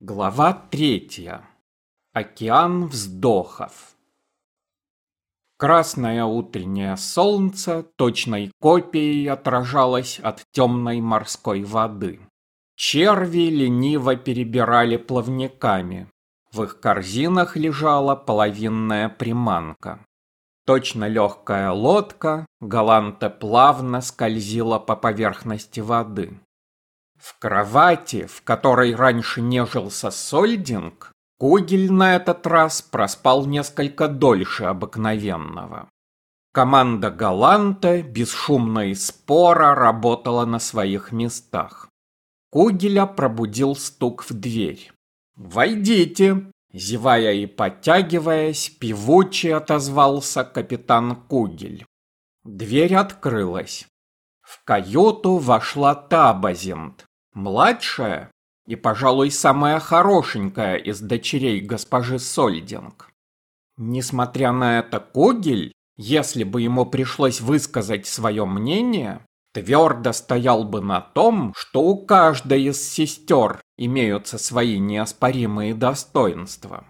Глава третья. Океан вздохов. Красное утреннее солнце точной копией отражалось от темной морской воды. Черви лениво перебирали плавниками. В их корзинах лежала половинная приманка. Точно легкая лодка галанта плавно скользила по поверхности воды. В кровати, в которой раньше нежился Сольдинг, Кугель на этот раз проспал несколько дольше обыкновенного. Команда Галанта бесшумно и спора работала на своих местах. Кугеля пробудил стук в дверь. «Войдите!» Зевая и подтягиваясь, певучий отозвался капитан Кугель. Дверь открылась. В каюту вошла Табазинт, Младшая и, пожалуй, самая хорошенькая из дочерей госпожи Сольдинг. Несмотря на это, Когель, если бы ему пришлось высказать свое мнение, твердо стоял бы на том, что у каждой из сестер имеются свои неоспоримые достоинства.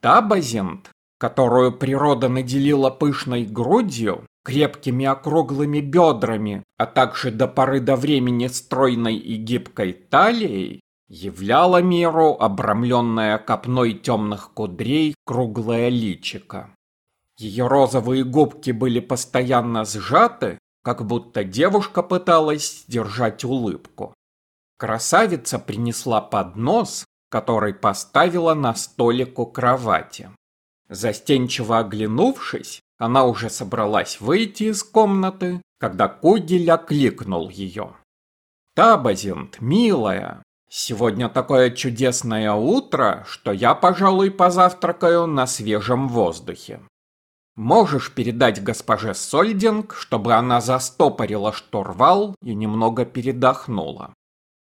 Табазинт, которую природа наделила пышной грудью, крепкими округлыми бедрами, а также до поры до времени стройной и гибкой талией, являла миру обрамленная копной темных кудрей круглое личико. Ее розовые губки были постоянно сжаты, как будто девушка пыталась держать улыбку. Красавица принесла поднос, который поставила на столик у кровати. Застенчиво оглянувшись, она уже собралась выйти из комнаты, когда Кугель окликнул ее. «Табазинт, милая, сегодня такое чудесное утро, что я, пожалуй, позавтракаю на свежем воздухе. Можешь передать госпоже Сольдинг, чтобы она застопорила штурвал и немного передохнула?»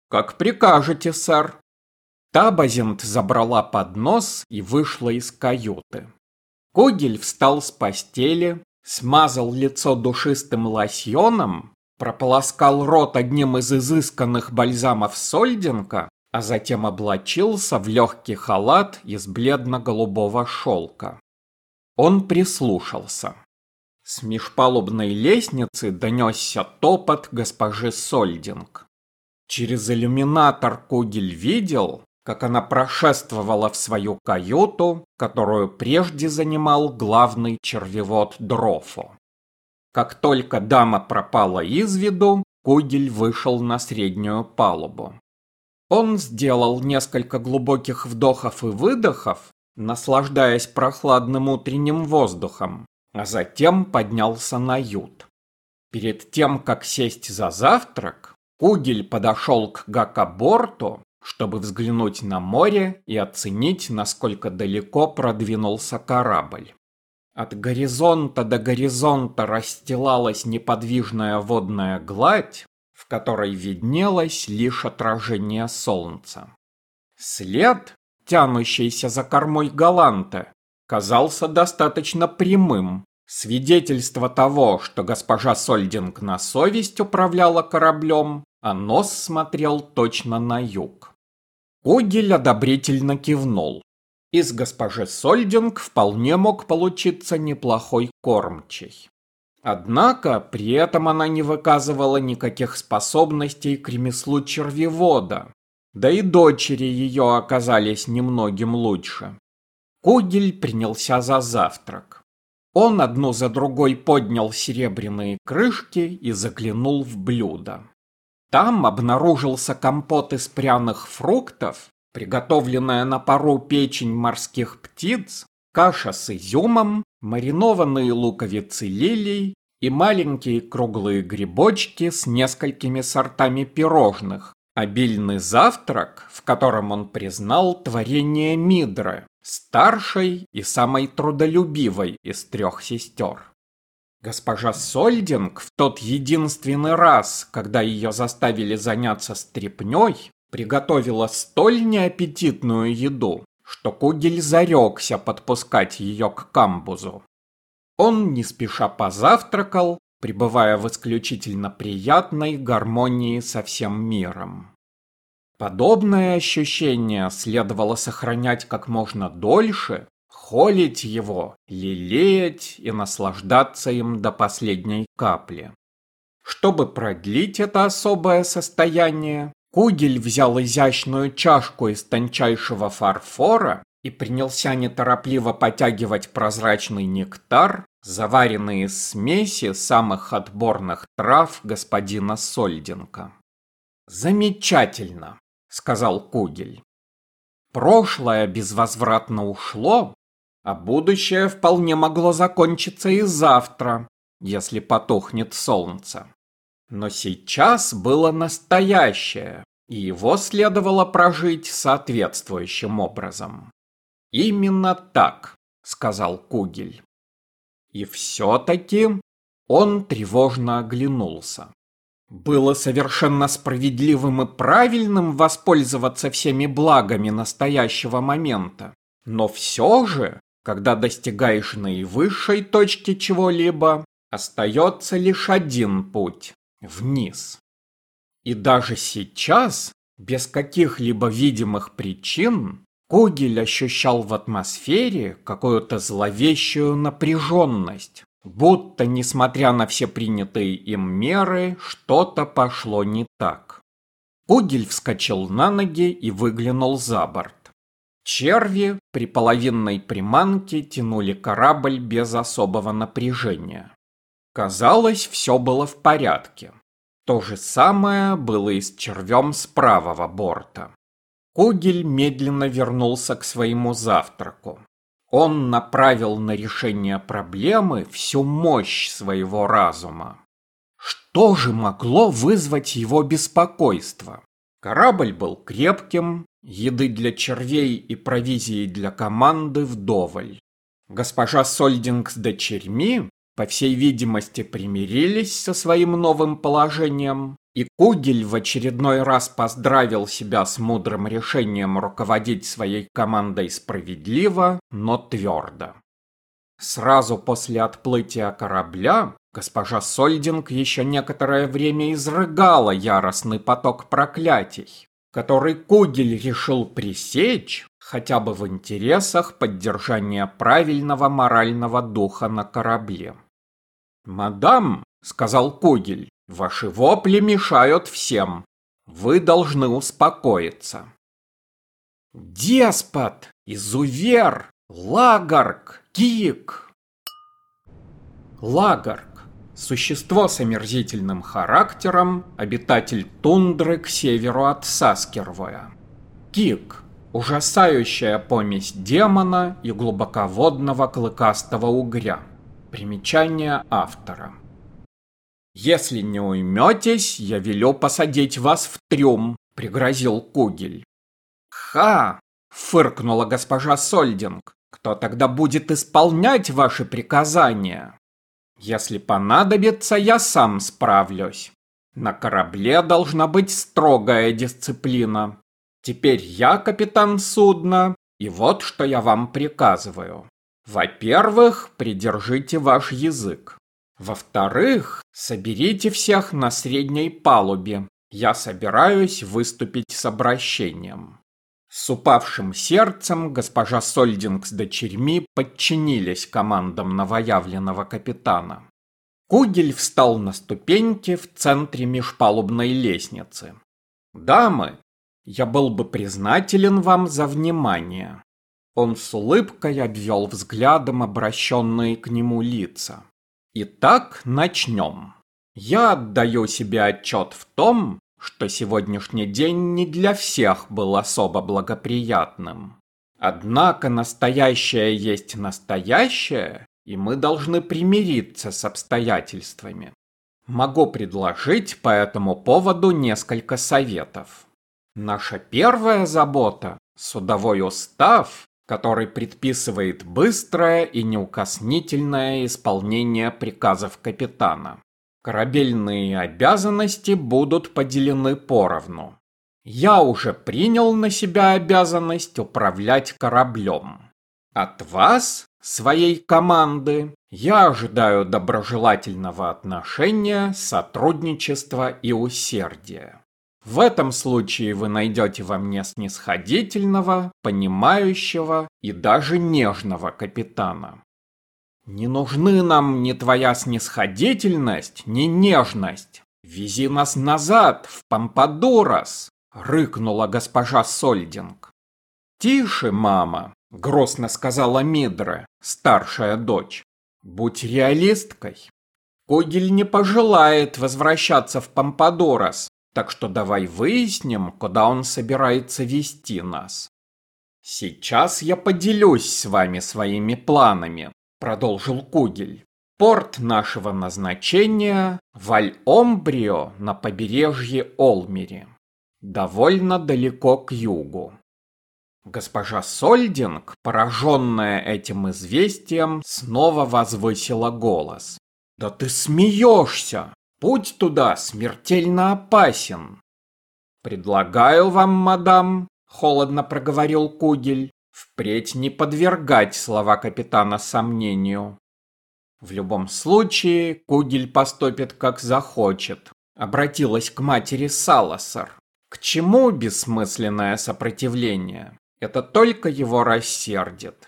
«Как прикажете, сэр». Табазинт забрала поднос и вышла из каюты. Когель встал с постели, смазал лицо душистым лосьоном, прополоскал рот одним из изысканных бальзамов Сольдинка, а затем облачился в легкий халат из бледно-голубого шелка. Он прислушался. С межпалубной лестницы донесся топот госпожи Сольдинг. Через иллюминатор Кугель видел, как она прошествовала в свою каюту, которую прежде занимал главный червевод Дрофо. Как только дама пропала из виду, Кугель вышел на среднюю палубу. Он сделал несколько глубоких вдохов и выдохов, наслаждаясь прохладным утренним воздухом, а затем поднялся на ют. Перед тем, как сесть за завтрак, Кугель подошел к Гакаборту чтобы взглянуть на море и оценить, насколько далеко продвинулся корабль. От горизонта до горизонта расстилалась неподвижная водная гладь, в которой виднелось лишь отражение солнца. След, тянущийся за кормой Галанта, казался достаточно прямым, свидетельство того, что госпожа Сольдинг на совесть управляла кораблем, а нос смотрел точно на юг. Огель одобрительно кивнул. Из госпожи Сольдинг вполне мог получиться неплохой кормчий. Однако при этом она не выказывала никаких способностей к ремеслу червевода, да и дочери ее оказались немногим лучше. Кугель принялся за завтрак. Он одну за другой поднял серебряные крышки и заглянул в блюдо. Там обнаружился компот из пряных фруктов, приготовленная на пару печень морских птиц, каша с изюмом, маринованные луковицы лилий и маленькие круглые грибочки с несколькими сортами пирожных. Обильный завтрак, в котором он признал творение Мидры, старшей и самой трудолюбивой из трех сестер. Госпожа Сольдинг в тот единственный раз, когда ее заставили заняться стряпнёй, приготовила столь неаппетитную еду, что Кугель зарекся подпускать ее к камбузу. Он не спеша позавтракал, пребывая в исключительно приятной гармонии со всем миром. Подобное ощущение следовало сохранять как можно дольше, холить его, лелеять и наслаждаться им до последней капли. Чтобы продлить это особое состояние, Кугель взял изящную чашку из тончайшего фарфора и принялся неторопливо потягивать прозрачный нектар, заваренный из смеси самых отборных трав господина Сольденко. «Замечательно!» сказал Кугель. Прошлое безвозвратно ушло, а будущее вполне могло закончиться и завтра, если потухнет солнце. Но сейчас было настоящее, и его следовало прожить соответствующим образом. «Именно так», — сказал Кугель. И все-таки он тревожно оглянулся. Было совершенно справедливым и правильным воспользоваться всеми благами настоящего момента. Но все же, когда достигаешь наивысшей точки чего-либо, остается лишь один путь – вниз. И даже сейчас, без каких-либо видимых причин, Кугель ощущал в атмосфере какую-то зловещую напряженность, Будто, несмотря на все принятые им меры, что-то пошло не так. Пугель вскочил на ноги и выглянул за борт. Черви при половинной приманке тянули корабль без особого напряжения. Казалось, все было в порядке. То же самое было и с червем с правого борта. Кугель медленно вернулся к своему завтраку. Он направил на решение проблемы всю мощь своего разума. Что же могло вызвать его беспокойство? Корабль был крепким, еды для червей и провизии для команды вдоволь. Госпожа Сольдинг с дочерьми, по всей видимости, примирились со своим новым положением и Кугель в очередной раз поздравил себя с мудрым решением руководить своей командой справедливо, но твердо. Сразу после отплытия корабля госпожа Сольдинг еще некоторое время изрыгала яростный поток проклятий, который Кугель решил пресечь хотя бы в интересах поддержания правильного морального духа на корабле. «Мадам», — сказал Кугель, Ваши вопли мешают всем. Вы должны успокоиться. Деспот, изувер, лагарк, кик. Лагарк – существо с омерзительным характером, обитатель тундры к северу от Саскервоя. Кик – ужасающая помесь демона и глубоководного клыкастого угря. Примечание автора. «Если не уйметесь, я велю посадить вас в трюм», — пригрозил Кугель. «Ха!» — фыркнула госпожа Сольдинг. «Кто тогда будет исполнять ваши приказания?» «Если понадобится, я сам справлюсь. На корабле должна быть строгая дисциплина. Теперь я капитан судна, и вот что я вам приказываю. Во-первых, придержите ваш язык. Во-вторых, соберите всех на средней палубе. Я собираюсь выступить с обращением. С упавшим сердцем госпожа Сольдинг с дочерьми подчинились командам новоявленного капитана. Кугель встал на ступеньки в центре межпалубной лестницы. «Дамы, я был бы признателен вам за внимание». Он с улыбкой обвел взглядом обращенные к нему лица. Итак, начнем. Я отдаю себе отчет в том, что сегодняшний день не для всех был особо благоприятным. Однако настоящее есть настоящее, и мы должны примириться с обстоятельствами. Могу предложить по этому поводу несколько советов. Наша первая забота – судовой устав, который предписывает быстрое и неукоснительное исполнение приказов капитана. Корабельные обязанности будут поделены поровну. Я уже принял на себя обязанность управлять кораблем. От вас, своей команды, я ожидаю доброжелательного отношения, сотрудничества и усердия. В этом случае вы найдете во мне снисходительного, понимающего и даже нежного капитана. Не нужны нам ни твоя снисходительность, ни нежность. Вези нас назад, в Пампадурас, рыкнула госпожа Сольдинг. Тише, мама, грозно сказала Мидра, старшая дочь. Будь реалисткой. Когель не пожелает возвращаться в Пампадорас, так что давай выясним, куда он собирается вести нас. Сейчас я поделюсь с вами своими планами, продолжил Кугель. Порт нашего назначения – Валь-Омбрио на побережье Олмери, довольно далеко к югу. Госпожа Сольдинг, пораженная этим известием, снова возвысила голос. «Да ты смеешься! Путь туда смертельно опасен. Предлагаю вам, мадам, холодно проговорил Кугель, впредь не подвергать слова капитана сомнению. В любом случае, Кугель поступит как захочет. Обратилась к матери Саласар. К чему бессмысленное сопротивление? Это только его рассердит.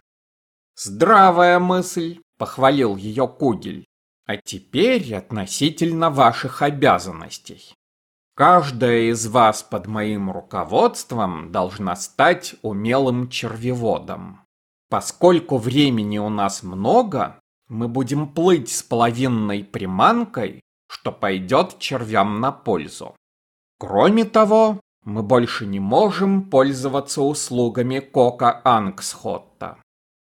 Здравая мысль, похвалил ее Кугель. А теперь относительно ваших обязанностей. Каждая из вас под моим руководством должна стать умелым червеводом. Поскольку времени у нас много, мы будем плыть с половинной приманкой, что пойдет червям на пользу. Кроме того, мы больше не можем пользоваться услугами Кока Ангсхотта.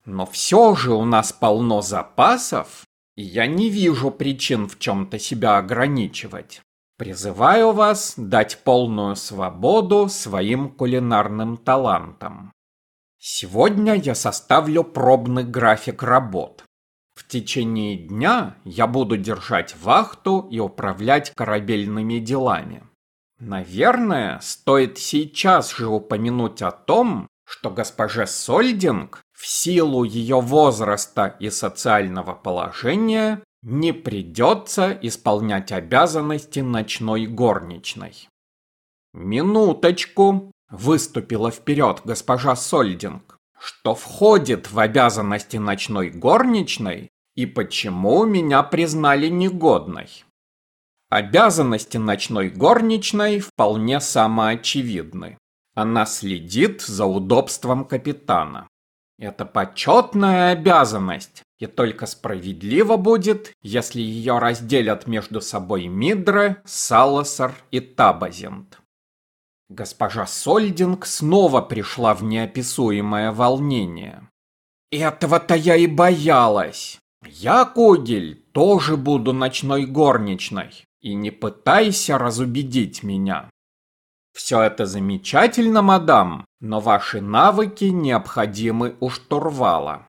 Но все же у нас полно запасов, я не вижу причин в чем-то себя ограничивать. Призываю вас дать полную свободу своим кулинарным талантам. Сегодня я составлю пробный график работ. В течение дня я буду держать вахту и управлять корабельными делами. Наверное, стоит сейчас же упомянуть о том, что госпоже Сольдинг в силу ее возраста и социального положения не придется исполнять обязанности ночной горничной. «Минуточку!» – выступила вперед госпожа Сольдинг. «Что входит в обязанности ночной горничной и почему меня признали негодной?» Обязанности ночной горничной вполне самоочевидны. Она следит за удобством капитана. Это почетная обязанность, и только справедливо будет, если ее разделят между собой Мидре, Саласар и Табазент. Госпожа Сольдинг снова пришла в неописуемое волнение. Этого-то я и боялась. Я, Кугель, тоже буду ночной горничной, и не пытайся разубедить меня. Все это замечательно, мадам, но ваши навыки необходимы у штурвала.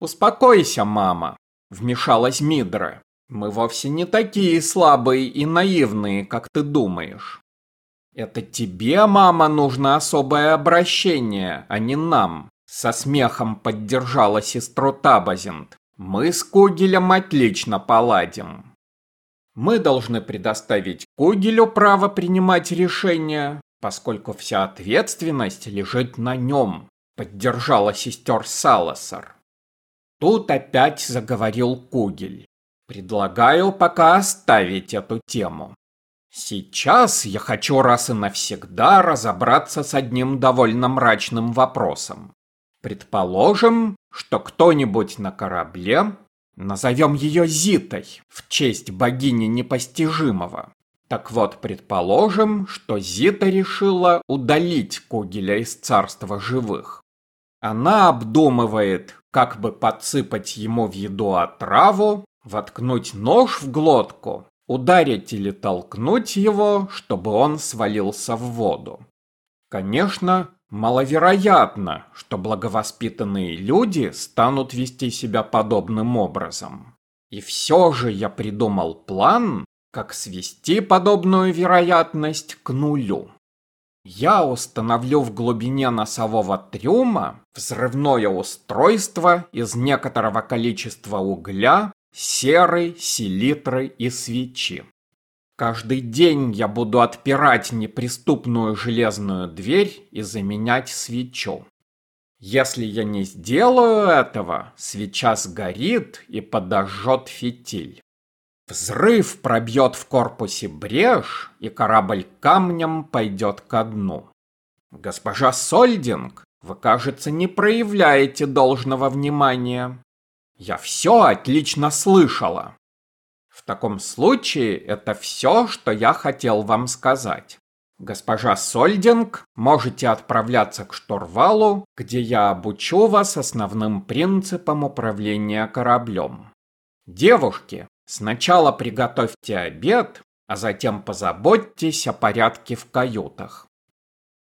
Успокойся, мама, вмешалась Мидра. Мы вовсе не такие слабые и наивные, как ты думаешь. Это тебе, мама, нужно особое обращение, а не нам. Со смехом поддержала сестру Табазент. Мы с Кугелем отлично поладим. Мы должны предоставить Кугелю право принимать решения, поскольку вся ответственность лежит на нем, поддержала сестер Саласар. Тут опять заговорил Кугель. Предлагаю пока оставить эту тему. Сейчас я хочу раз и навсегда разобраться с одним довольно мрачным вопросом. Предположим, что кто-нибудь на корабле Назовем ее Зитой, в честь богини непостижимого. Так вот, предположим, что Зита решила удалить Кугеля из царства живых. Она обдумывает, как бы подсыпать ему в еду отраву, воткнуть нож в глотку, ударить или толкнуть его, чтобы он свалился в воду. Конечно, Маловероятно, что благовоспитанные люди станут вести себя подобным образом. И все же я придумал план, как свести подобную вероятность к нулю. Я установлю в глубине носового трюма взрывное устройство из некоторого количества угля, серы, селитры и свечи. Каждый день я буду отпирать неприступную железную дверь и заменять свечу. Если я не сделаю этого, свеча сгорит и подожжет фитиль. Взрыв пробьет в корпусе брешь, и корабль камнем пойдет ко дну. Госпожа Сольдинг, вы, кажется, не проявляете должного внимания. Я все отлично слышала. Таком случае это все, что я хотел вам сказать. Госпожа Сольдинг, можете отправляться к штурвалу, где я обучу вас основным принципам управления кораблем. Девушки, Сначала приготовьте обед, а затем позаботьтесь о порядке в каютах.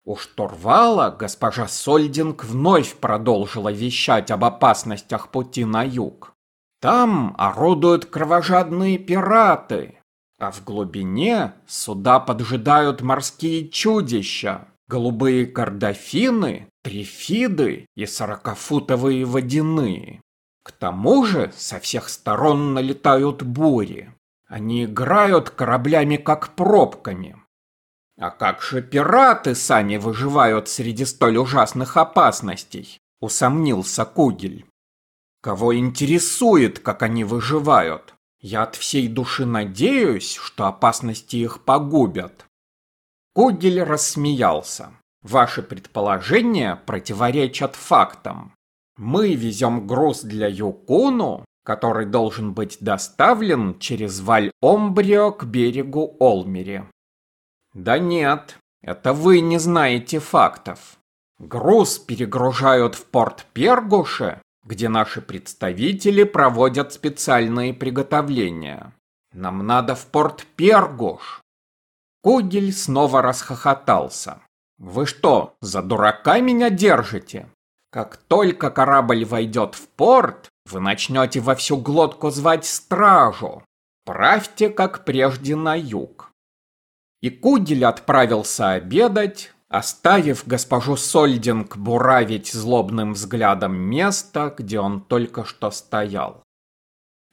У штурвала госпожа Сольдинг вновь продолжила вещать об опасностях пути на юг. Там орудуют кровожадные пираты, а в глубине суда поджидают морские чудища, голубые кордофины, трифиды и сорокафутовые водяные. К тому же со всех сторон налетают бури. Они играют кораблями как пробками. А как же пираты сами выживают среди столь ужасных опасностей? Усомнился Кугель. Кого интересует, как они выживают? Я от всей души надеюсь, что опасности их погубят. Кугель рассмеялся. Ваши предположения противоречат фактам. Мы везем груз для Юкуну, который должен быть доставлен через Валь-Омбрио к берегу Олмери. Да нет, это вы не знаете фактов. Груз перегружают в порт Пергуше, где наши представители проводят специальные приготовления. Нам надо в порт Пергуш. Кугель снова расхохотался. Вы что, за дурака меня держите? Как только корабль войдет в порт, вы начнете во всю глотку звать стражу. Правьте, как прежде, на юг. И Кудель отправился обедать, оставив госпожу Сольдинг буравить злобным взглядом место, где он только что стоял.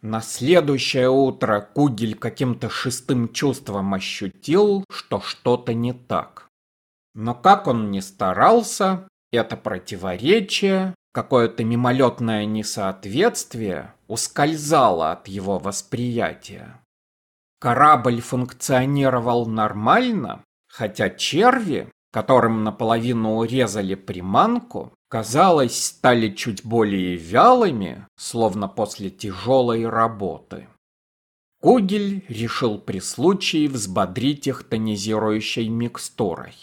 На следующее утро Кугель каким-то шестым чувством ощутил, что что-то не так. Но как он ни старался, это противоречие, какое-то мимолетное несоответствие ускользало от его восприятия. Корабль функционировал нормально, хотя черви, которым наполовину урезали приманку, казалось, стали чуть более вялыми, словно после тяжелой работы. Кугель решил при случае взбодрить их тонизирующей микстурой.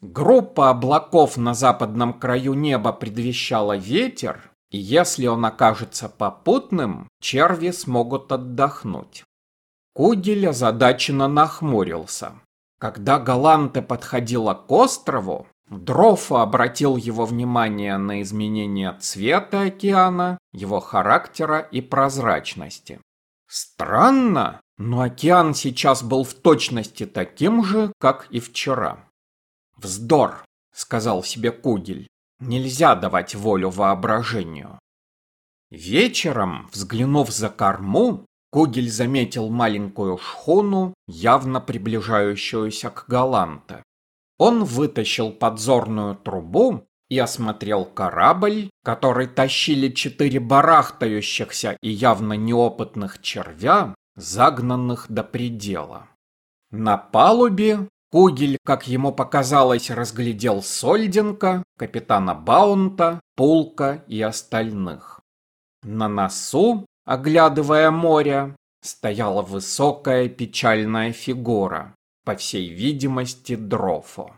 Группа облаков на западном краю неба предвещала ветер, и если он окажется попутным, черви смогут отдохнуть. Кугель озадаченно нахмурился. Когда Галанте подходила к острову, Дрофа обратил его внимание на изменение цвета океана, его характера и прозрачности. Странно, но океан сейчас был в точности таким же, как и вчера. «Вздор!» — сказал себе Кугель. «Нельзя давать волю воображению». Вечером, взглянув за корму, Кугель заметил маленькую шхуну, явно приближающуюся к Галанте. Он вытащил подзорную трубу и осмотрел корабль, который тащили четыре барахтающихся и явно неопытных червя, загнанных до предела. На палубе Кугель, как ему показалось, разглядел Сольденко, капитана Баунта, Пулка и остальных. На носу, оглядывая море, стояла высокая печальная фигура, по всей видимости, Дрофо.